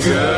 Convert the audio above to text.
Yeah.